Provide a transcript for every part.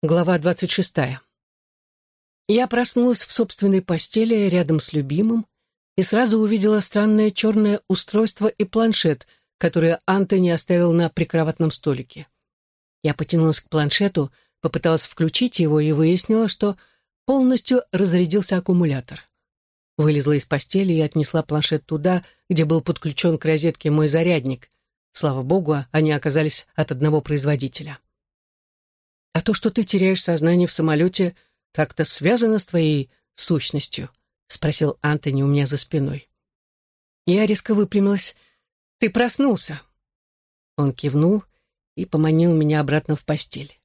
Глава двадцать шестая. Я проснулась в собственной постели рядом с любимым и сразу увидела странное черное устройство и планшет, которое Антони оставил на прикроватном столике. Я потянулась к планшету, попыталась включить его и выяснила, что полностью разрядился аккумулятор. Вылезла из постели и отнесла планшет туда, где был подключен к розетке мой зарядник. Слава богу, они оказались от одного производителя. А то, что ты теряешь сознание в самолете, как-то связано с твоей сущностью?» — спросил Антони у меня за спиной. Я резко выпрямилась. «Ты проснулся!» Он кивнул и поманил меня обратно в постель.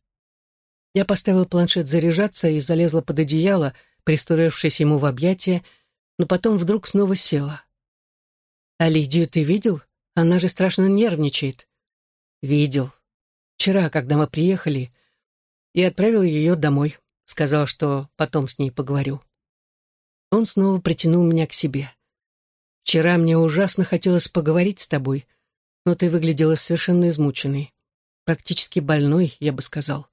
Я поставила планшет заряжаться и залезла под одеяло, пристроившись ему в объятия, но потом вдруг снова села. «А Лидию ты видел? Она же страшно нервничает». «Видел. Вчера, когда мы приехали, и отправил ее домой. Сказал, что потом с ней поговорю. Он снова притянул меня к себе. «Вчера мне ужасно хотелось поговорить с тобой, но ты выглядела совершенно измученной. Практически больной, я бы сказал».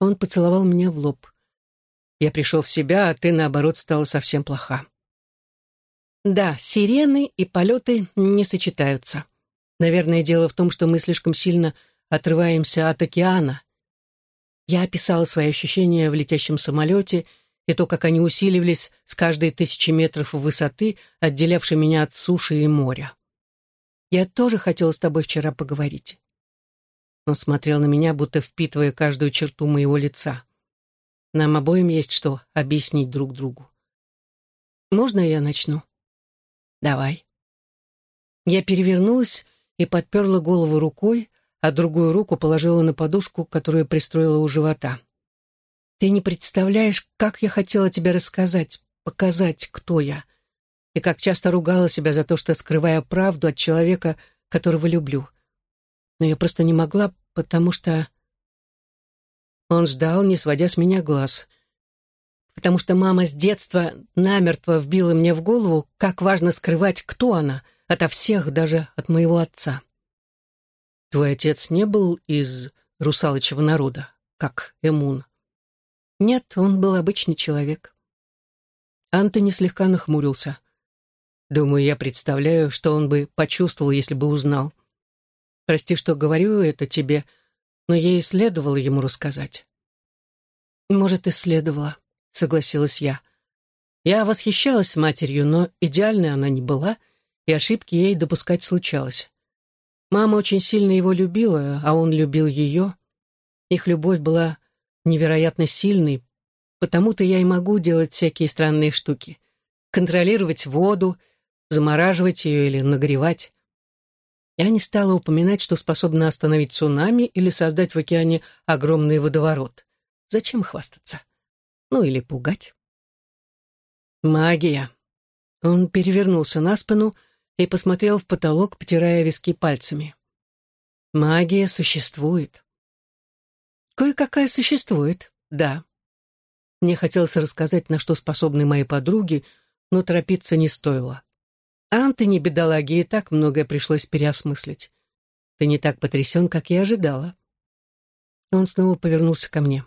Он поцеловал меня в лоб. Я пришел в себя, а ты, наоборот, стала совсем плоха. Да, сирены и полеты не сочетаются. Наверное, дело в том, что мы слишком сильно отрываемся от океана, я описала свои ощущения в летящем самолете и то, как они усиливались с каждой тысячи метров высоты, отделявшей меня от суши и моря. Я тоже хотела с тобой вчера поговорить. Он смотрел на меня, будто впитывая каждую черту моего лица. Нам обоим есть что объяснить друг другу. Можно я начну? Давай. Я перевернулась и подперла голову рукой, а другую руку положила на подушку, которую пристроила у живота. «Ты не представляешь, как я хотела тебе рассказать, показать, кто я, и как часто ругала себя за то, что скрываю правду от человека, которого люблю. Но я просто не могла, потому что...» Он ждал, не сводя с меня глаз. «Потому что мама с детства намертво вбила мне в голову, как важно скрывать, кто она, ото всех, даже от моего отца». Твой отец не был из русалочего народа, как Эмун? Нет, он был обычный человек. Антони слегка нахмурился. Думаю, я представляю, что он бы почувствовал, если бы узнал. Прости, что говорю это тебе, но ей следовало ему рассказать. Может, и следовало, согласилась я. Я восхищалась матерью, но идеальной она не была, и ошибки ей допускать случалось. Мама очень сильно его любила, а он любил ее. Их любовь была невероятно сильной, потому-то я и могу делать всякие странные штуки. Контролировать воду, замораживать ее или нагревать. Я не стала упоминать, что способна остановить цунами или создать в океане огромный водоворот. Зачем хвастаться? Ну или пугать. Магия. Он перевернулся на спину и посмотрел в потолок, потирая виски пальцами. Магия существует. Кое-какая существует, да. Мне хотелось рассказать, на что способны мои подруги, но торопиться не стоило. Антони, бедолаге, так многое пришлось переосмыслить. Ты не так потрясен, как я ожидала. Он снова повернулся ко мне.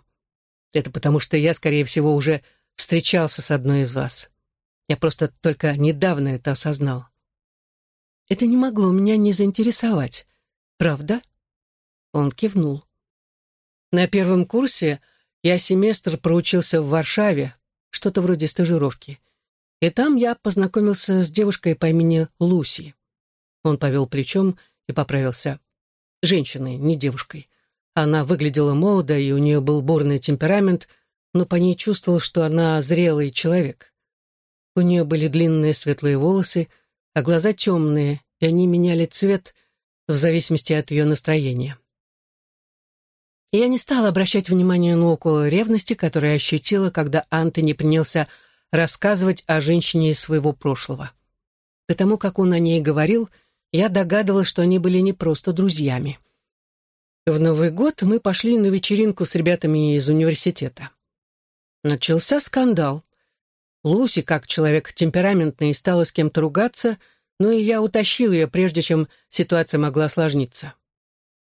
Это потому, что я, скорее всего, уже встречался с одной из вас. Я просто только недавно это осознал. Это не могло меня не заинтересовать. Правда? Он кивнул. На первом курсе я семестр проучился в Варшаве, что-то вроде стажировки. И там я познакомился с девушкой по имени Луси. Он повел плечом и поправился. Женщиной, не девушкой. Она выглядела молодо, и у нее был бурный темперамент, но по ней чувствовал, что она зрелый человек. У нее были длинные светлые волосы, а глаза темные, и они меняли цвет в зависимости от ее настроения. Я не стала обращать внимания на около ревности, которую ощутила, когда Антони принялся рассказывать о женщине из своего прошлого. Потому как он о ней говорил, я догадывалась, что они были не просто друзьями. В Новый год мы пошли на вечеринку с ребятами из университета. Начался скандал. Луси, как человек темпераментный, стала с кем-то ругаться, но и я утащил ее, прежде чем ситуация могла осложниться.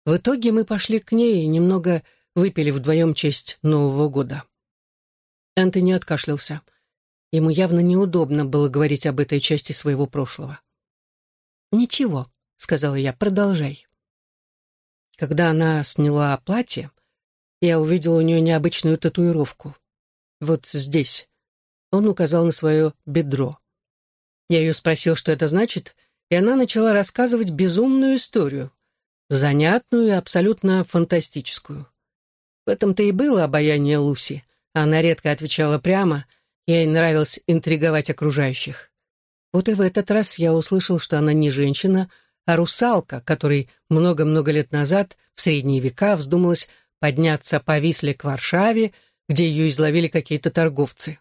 В итоге мы пошли к ней и немного выпили вдвоем честь Нового года. Энтони откашлялся. Ему явно неудобно было говорить об этой части своего прошлого. «Ничего», — сказала я, — «продолжай». Когда она сняла платье, я увидела у нее необычную татуировку. Вот здесь. Он указал на свое бедро. Я ее спросил, что это значит, и она начала рассказывать безумную историю. Занятную и абсолютно фантастическую. В этом-то и было обаяние Луси. Она редко отвечала прямо, ей нравилось интриговать окружающих. Вот и в этот раз я услышал, что она не женщина, а русалка, которой много-много лет назад, в средние века, вздумалась подняться по Висле к Варшаве, где ее изловили какие-то торговцы.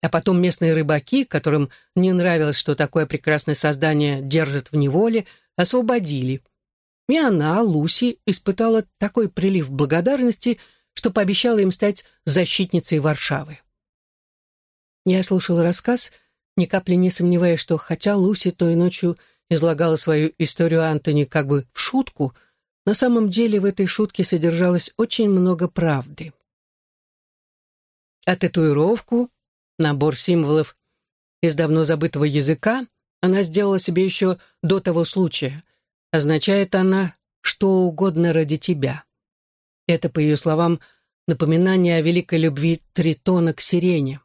А потом местные рыбаки, которым не нравилось, что такое прекрасное создание держит в неволе, освободили. И она, Луси, испытала такой прилив благодарности, что пообещала им стать защитницей Варшавы. Я слушал рассказ, ни капли не сомневаясь, что хотя Луси той ночью излагала свою историю Антони как бы в шутку, на самом деле в этой шутке содержалось очень много правды. А татуировку, набор символов из давно забытого языка, она сделала себе еще до того случая. Означает она «что угодно ради тебя». Это, по ее словам, напоминание о великой любви Тритона к сирене,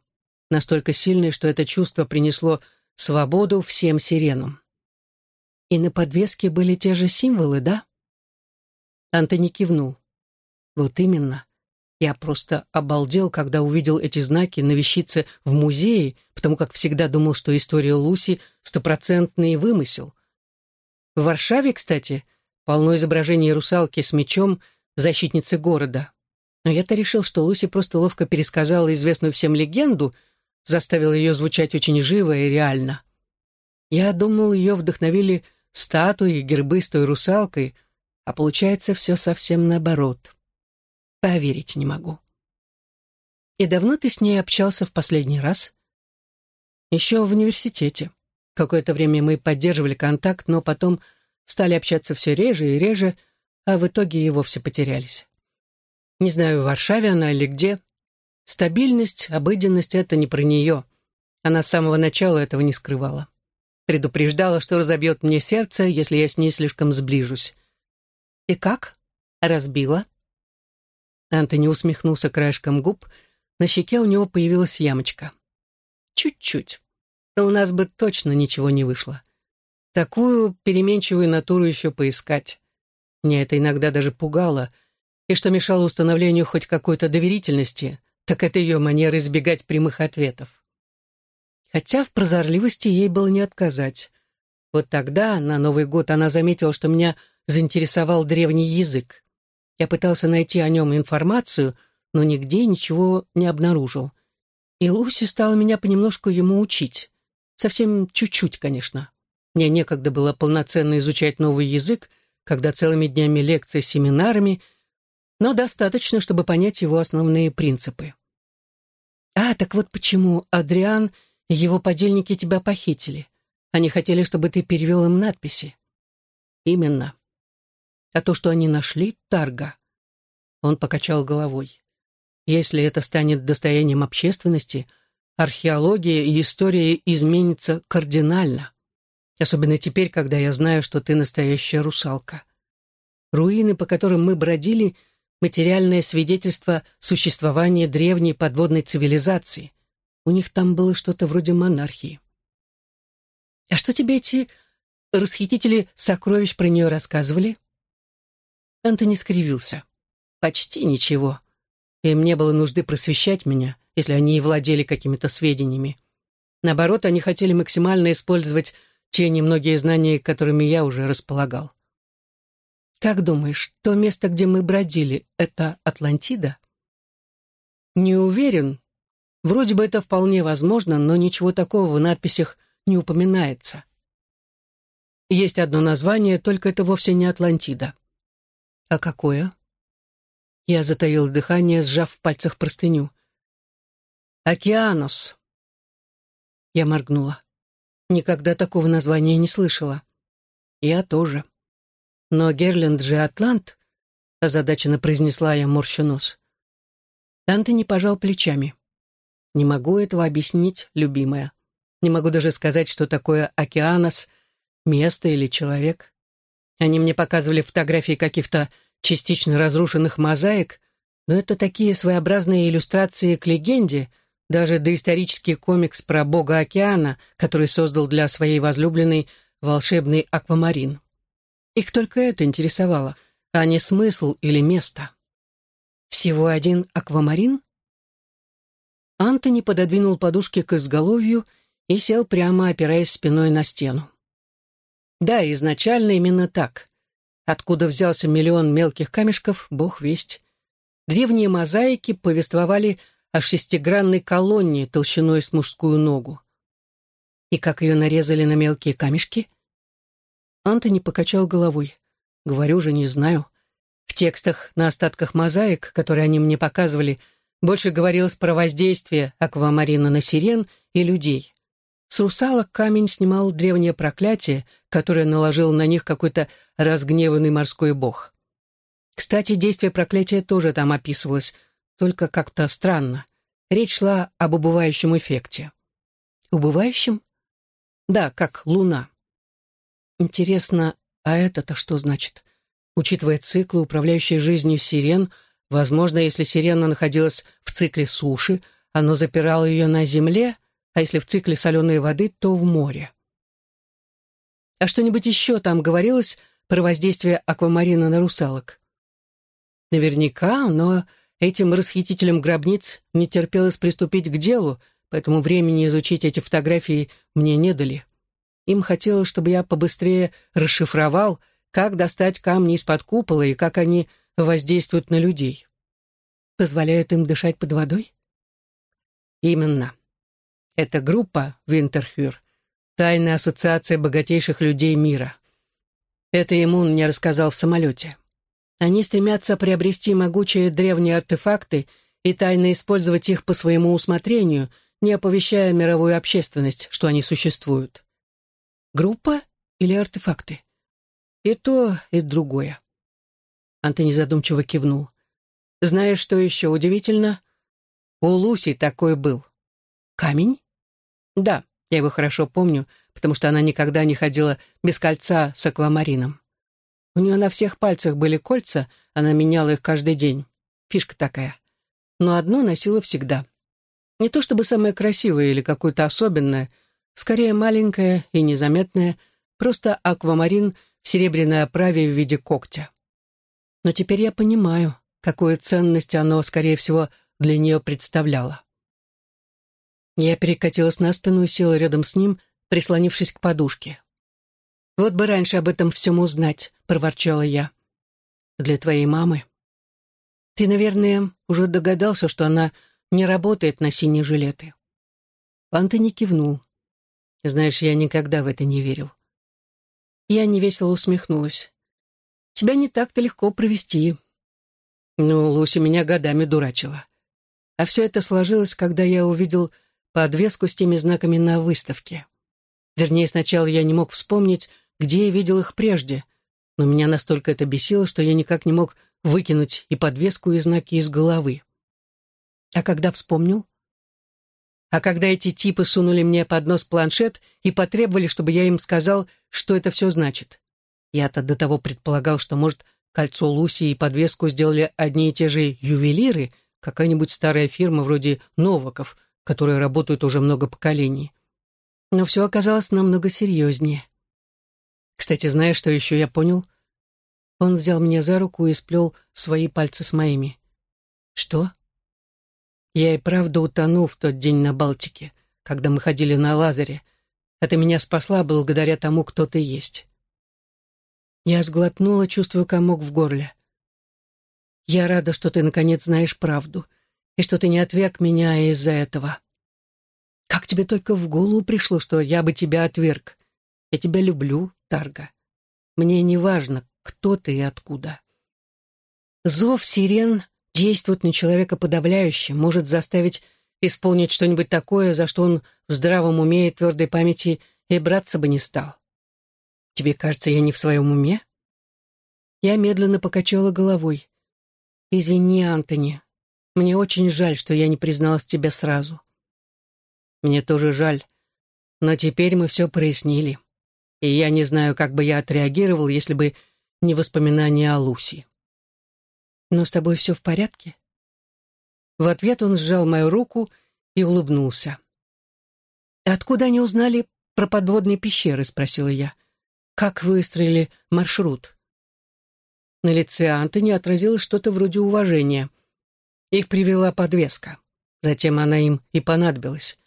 настолько сильной, что это чувство принесло свободу всем сиренам. И на подвеске были те же символы, да? Антони кивнул. Вот именно. Я просто обалдел, когда увидел эти знаки на вещице в музее, потому как всегда думал, что история Луси — стопроцентный вымысел. В Варшаве, кстати, полно изображений русалки с мечом, защитницы города. Но я-то решил, что Луси просто ловко пересказала известную всем легенду, заставил ее звучать очень живо и реально. Я думал, ее вдохновили статуи и гербы с той русалкой, а получается все совсем наоборот. Поверить не могу. И давно ты с ней общался в последний раз? Еще в университете. Какое-то время мы поддерживали контакт, но потом стали общаться все реже и реже, а в итоге и вовсе потерялись. Не знаю, в Варшаве она или где. Стабильность, обыденность — это не про нее. Она с самого начала этого не скрывала. Предупреждала, что разобьет мне сердце, если я с ней слишком сближусь. «И как? Разбила?» Антони усмехнулся краешком губ. На щеке у него появилась ямочка. «Чуть-чуть. Но у нас бы точно ничего не вышло. Такую переменчивую натуру еще поискать. Меня это иногда даже пугало, и что мешало установлению хоть какой-то доверительности, так это ее манера избегать прямых ответов. Хотя в прозорливости ей было не отказать. Вот тогда, на Новый год, она заметила, что меня заинтересовал древний язык. Я пытался найти о нем информацию, но нигде ничего не обнаружил. И Луси стала меня понемножку ему учить. Совсем чуть-чуть, конечно. Мне некогда было полноценно изучать новый язык, когда целыми днями лекции с семинарами, но достаточно, чтобы понять его основные принципы. А, так вот почему Адриан и его подельники тебя похитили. Они хотели, чтобы ты перевел им надписи. Именно. А то, что они нашли, Тарга. Он покачал головой. Если это станет достоянием общественности, археология и история изменятся кардинально. Особенно теперь, когда я знаю, что ты настоящая русалка. Руины, по которым мы бродили, материальное свидетельство существования древней подводной цивилизации. У них там было что-то вроде монархии. А что тебе эти расхитители сокровищ про нее рассказывали? Антони скривился. Почти ничего. Им не было нужды просвещать меня, если они и владели какими-то сведениями. Наоборот, они хотели максимально использовать те немногие знания, которыми я уже располагал. Как думаешь, то место, где мы бродили, это Атлантида? Не уверен. Вроде бы это вполне возможно, но ничего такого в надписях не упоминается. Есть одно название, только это вовсе не Атлантида. А какое? Я затаил дыхание, сжав в пальцах простыню. «Океанос». Я моргнула. Никогда такого названия не слышала. Я тоже. Но Герленд же Атлант, озадаченно произнесла я, морщу нос. Антони пожал плечами. «Не могу этого объяснить, любимая. Не могу даже сказать, что такое океанос, место или человек. Они мне показывали фотографии каких-то частично разрушенных мозаик, но это такие своеобразные иллюстрации к легенде, даже доисторический комикс про бога океана, который создал для своей возлюбленной волшебный аквамарин. Их только это интересовало, а не смысл или место. Всего один аквамарин? Антони пододвинул подушки к изголовью и сел прямо, опираясь спиной на стену. Да, изначально именно так. Откуда взялся миллион мелких камешков, бог весть. Древние мозаики повествовали о шестигранной колонне толщиной с мужскую ногу. И как ее нарезали на мелкие камешки? Антони покачал головой. Говорю же, не знаю. В текстах на остатках мозаик, которые они мне показывали, больше говорилось про воздействие аквамарина на сирен и людей. С русалок камень снимал древнее проклятие, которое наложил на них какой-то разгневанный морской бог. Кстати, действие проклятия тоже там описывалось, только как-то странно. Речь шла об убывающем эффекте. Убывающем? Да, как луна. Интересно, а это-то что значит? Учитывая циклы, управляющие жизнью сирен, возможно, если сирена находилась в цикле суши, оно запирало ее на земле, а если в цикле соленой воды, то в море. А что-нибудь еще там говорилось про воздействие аквамарина на русалок? Наверняка, но этим расхитителям гробниц не терпелось приступить к делу, поэтому времени изучить эти фотографии мне не дали. Им хотелось, чтобы я побыстрее расшифровал, как достать камни из-под купола и как они воздействуют на людей. Позволяют им дышать под водой? Именно. Эта группа, Винтерхюр, тайная ассоциация богатейших людей мира. Это ему мне рассказал в самолете. Они стремятся приобрести могучие древние артефакты и тайно использовать их по своему усмотрению, не оповещая мировую общественность, что они существуют. Группа или артефакты? И то, и другое. Антони задумчиво кивнул. Знаешь, что еще удивительно? У Луси такой был. Камень? Да, я его хорошо помню, потому что она никогда не ходила без кольца с аквамарином. У нее на всех пальцах были кольца, она меняла их каждый день. Фишка такая. Но одно носила всегда. Не то чтобы самое красивое или какое-то особенное — Скорее маленькое и незаметное, просто аквамарин в серебряной оправе в виде когтя. Но теперь я понимаю, какую ценность оно, скорее всего, для нее представляло. Я перекатилась на спину и села рядом с ним, прислонившись к подушке. «Вот бы раньше об этом всем узнать», — проворчала я. «Для твоей мамы». «Ты, наверное, уже догадался, что она не работает на синие жилеты». Антони кивнул. Знаешь, я никогда в это не верил. Я невесело усмехнулась. Тебя не так-то легко провести. Ну, Луся меня годами дурачила. А все это сложилось, когда я увидел подвеску с теми знаками на выставке. Вернее, сначала я не мог вспомнить, где я видел их прежде, но меня настолько это бесило, что я никак не мог выкинуть и подвеску, и знаки из головы. А когда вспомнил, а когда эти типы сунули мне под нос планшет и потребовали, чтобы я им сказал, что это все значит. Я-то до того предполагал, что, может, кольцо Луси и подвеску сделали одни и те же ювелиры, какая-нибудь старая фирма вроде Новаков, которая работает уже много поколений. Но все оказалось намного серьезнее. Кстати, знаешь, что еще я понял? Он взял меня за руку и сплел свои пальцы с моими. Что? Я и правда утонул в тот день на Балтике, когда мы ходили на лазаре, а ты меня спасла благодаря тому, кто ты есть. Я сглотнула, чувствуя комок в горле. Я рада, что ты наконец знаешь правду, и что ты не отверг меня из-за этого. Как тебе только в голову пришло, что я бы тебя отверг? Я тебя люблю, Тарга. Мне не важно, кто ты и откуда. Зов сирен действует на человека подавляюще, может заставить исполнить что-нибудь такое, за что он в здравом уме и твердой памяти и браться бы не стал. Тебе кажется, я не в своем уме? Я медленно покачала головой. «Извини, Антони. Мне очень жаль, что я не призналась тебе сразу». «Мне тоже жаль. Но теперь мы все прояснили. И я не знаю, как бы я отреагировал, если бы не воспоминания о Луси». «Но с тобой все в порядке?» В ответ он сжал мою руку и улыбнулся. «Откуда они узнали про подводные пещеры?» — спросила я. «Как выстроили маршрут?» На лице Антони отразилось что-то вроде уважения. Их привела подвеска. Затем она им и понадобилась.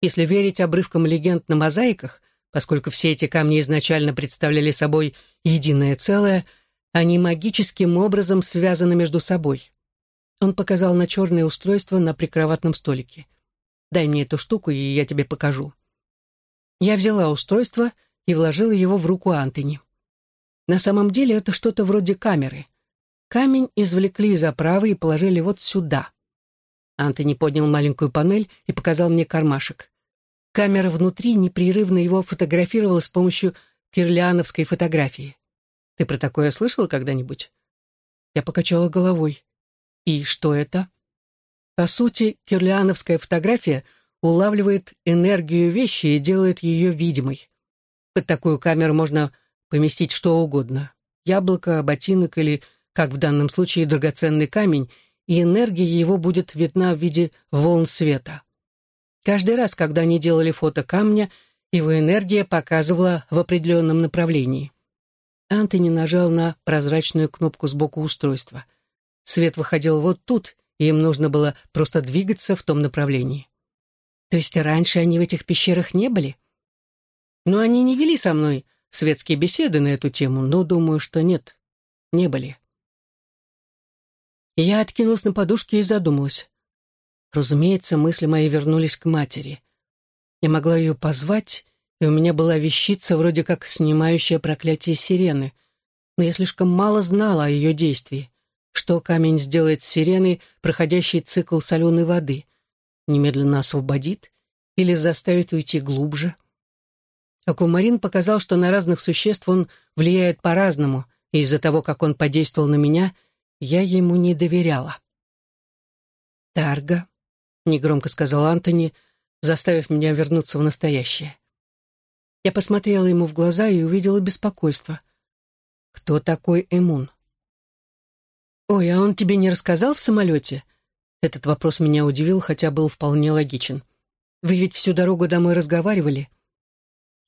Если верить обрывкам легенд на мозаиках, поскольку все эти камни изначально представляли собой единое целое, они магическим образом связаны между собой. Он показал на черное устройство на прикроватном столике. «Дай мне эту штуку, и я тебе покажу». Я взяла устройство и вложила его в руку Антони. На самом деле это что-то вроде камеры. Камень извлекли из оправы и положили вот сюда. Антони поднял маленькую панель и показал мне кармашек. Камера внутри непрерывно его фотографировала с помощью кирлиановской фотографии. Ты про такое слышала когда-нибудь? Я покачала головой. И что это? По сути, кирлиановская фотография улавливает энергию вещи и делает ее видимой. Под такую камеру можно поместить что угодно. Яблоко, ботинок или, как в данном случае, драгоценный камень, и энергия его будет видна в виде волн света. Каждый раз, когда они делали фото камня, его энергия показывала в определенном направлении. Антони нажал на прозрачную кнопку сбоку устройства — Свет выходил вот тут, и им нужно было просто двигаться в том направлении. То есть раньше они в этих пещерах не были? Но они не вели со мной светские беседы на эту тему, но думаю, что нет, не были. Я откинулась на подушке и задумалась. Разумеется, мысли мои вернулись к матери. Я могла ее позвать, и у меня была вещица, вроде как снимающая проклятие сирены, но я слишком мало знала о ее действии. Что камень сделает с сиреной, проходящий цикл соленой воды? Немедленно освободит или заставит уйти глубже? Акумарин показал, что на разных существ он влияет по-разному, и из-за того, как он подействовал на меня, я ему не доверяла. «Тарга», — негромко сказал Антони, заставив меня вернуться в настоящее. Я посмотрела ему в глаза и увидела беспокойство. «Кто такой Эмун?» «Ой, а он тебе не рассказал в самолете?» Этот вопрос меня удивил, хотя был вполне логичен. «Вы ведь всю дорогу домой разговаривали?»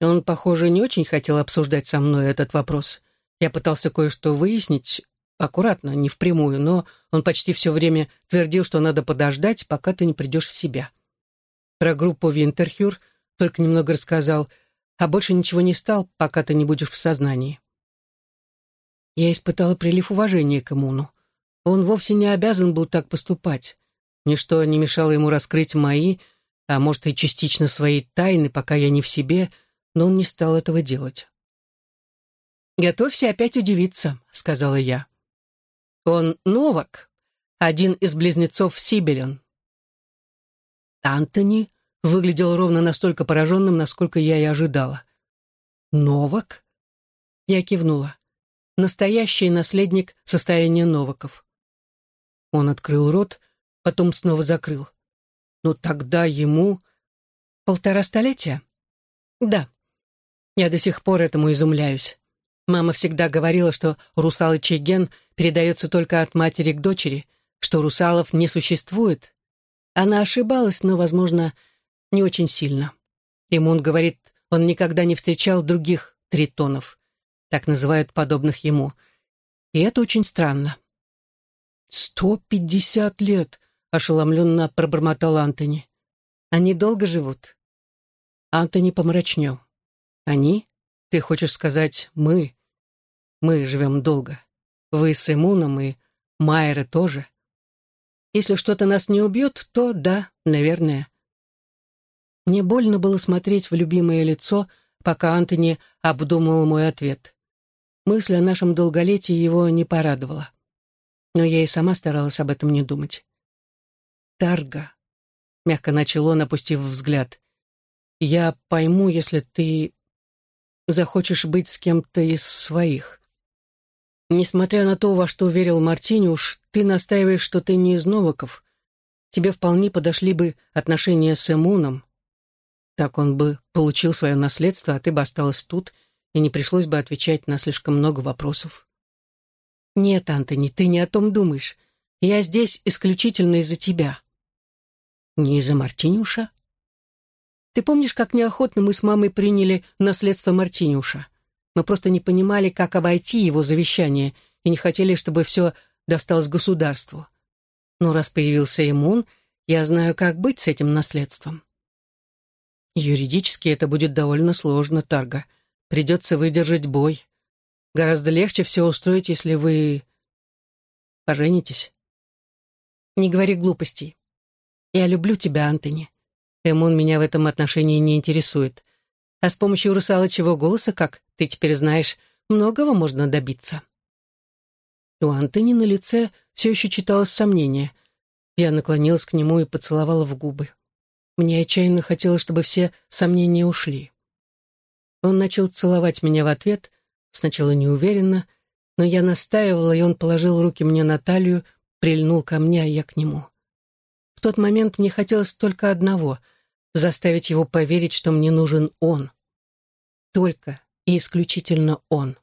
Он, похоже, не очень хотел обсуждать со мной этот вопрос. Я пытался кое-что выяснить, аккуратно, не впрямую, но он почти все время твердил, что надо подождать, пока ты не придешь в себя. Про группу Винтерхюр только немного рассказал, а больше ничего не стал, пока ты не будешь в сознании. Я испытала прилив уважения к Имуну. Он вовсе не обязан был так поступать. Ничто не мешало ему раскрыть мои, а может и частично свои тайны, пока я не в себе, но он не стал этого делать. «Готовься опять удивиться», — сказала я. «Он Новак, один из близнецов Сибелен». Антони выглядел ровно настолько пораженным, насколько я и ожидала. «Новак?» Я кивнула. Настоящий наследник состояния Новаков. Он открыл рот, потом снова закрыл. Но тогда ему... Полтора столетия? Да. Я до сих пор этому изумляюсь. Мама всегда говорила, что русалочий ген передается только от матери к дочери, что русалов не существует. Она ошибалась, но, возможно, не очень сильно. Имун говорит, он никогда не встречал других тритонов. Так называют подобных ему. И это очень странно. «Сто пятьдесят лет!» — ошеломленно пробормотал Антони. «Они долго живут?» Антони помрачнел. «Они? Ты хочешь сказать «мы»?» «Мы живем долго. Вы с Имуном и Майера тоже. Если что-то нас не убьет, то да, наверное». Мне больно было смотреть в любимое лицо, пока Антони обдумывал мой ответ. Мысль о нашем долголетии его не порадовала но я и сама старалась об этом не думать. «Тарга», — мягко начал он, опустив взгляд, — «я пойму, если ты захочешь быть с кем-то из своих». Несмотря на то, во что верил Мартиниуш, ты настаиваешь, что ты не из Новаков. Тебе вполне подошли бы отношения с Эмуном. Так он бы получил свое наследство, а ты бы осталась тут, и не пришлось бы отвечать на слишком много вопросов. Нет, Антони, ты не о том думаешь. Я здесь исключительно из-за тебя. Не из-за Мартиниуша? Ты помнишь, как неохотно мы с мамой приняли наследство Мартиниуша? Мы просто не понимали, как обойти его завещание, и не хотели, чтобы все досталось государству. Но раз появился иммун, я знаю, как быть с этим наследством. Юридически это будет довольно сложно, Тарга. Придется выдержать бой. Гораздо легче все устроить, если вы поженитесь. Не говори глупостей. Я люблю тебя, Антони. Эмон меня в этом отношении не интересует. А с помощью русалочьего голоса, как ты теперь знаешь, многого можно добиться. У Антони на лице все еще читалось сомнение. Я наклонилась к нему и поцеловала в губы. Мне отчаянно хотелось, чтобы все сомнения ушли. Он начал целовать меня в ответ, сначала неуверенно, но я настаивала, и он положил руки мне на талию, прильнул ко мне, а я к нему. В тот момент мне хотелось только одного — заставить его поверить, что мне нужен он. Только и исключительно он.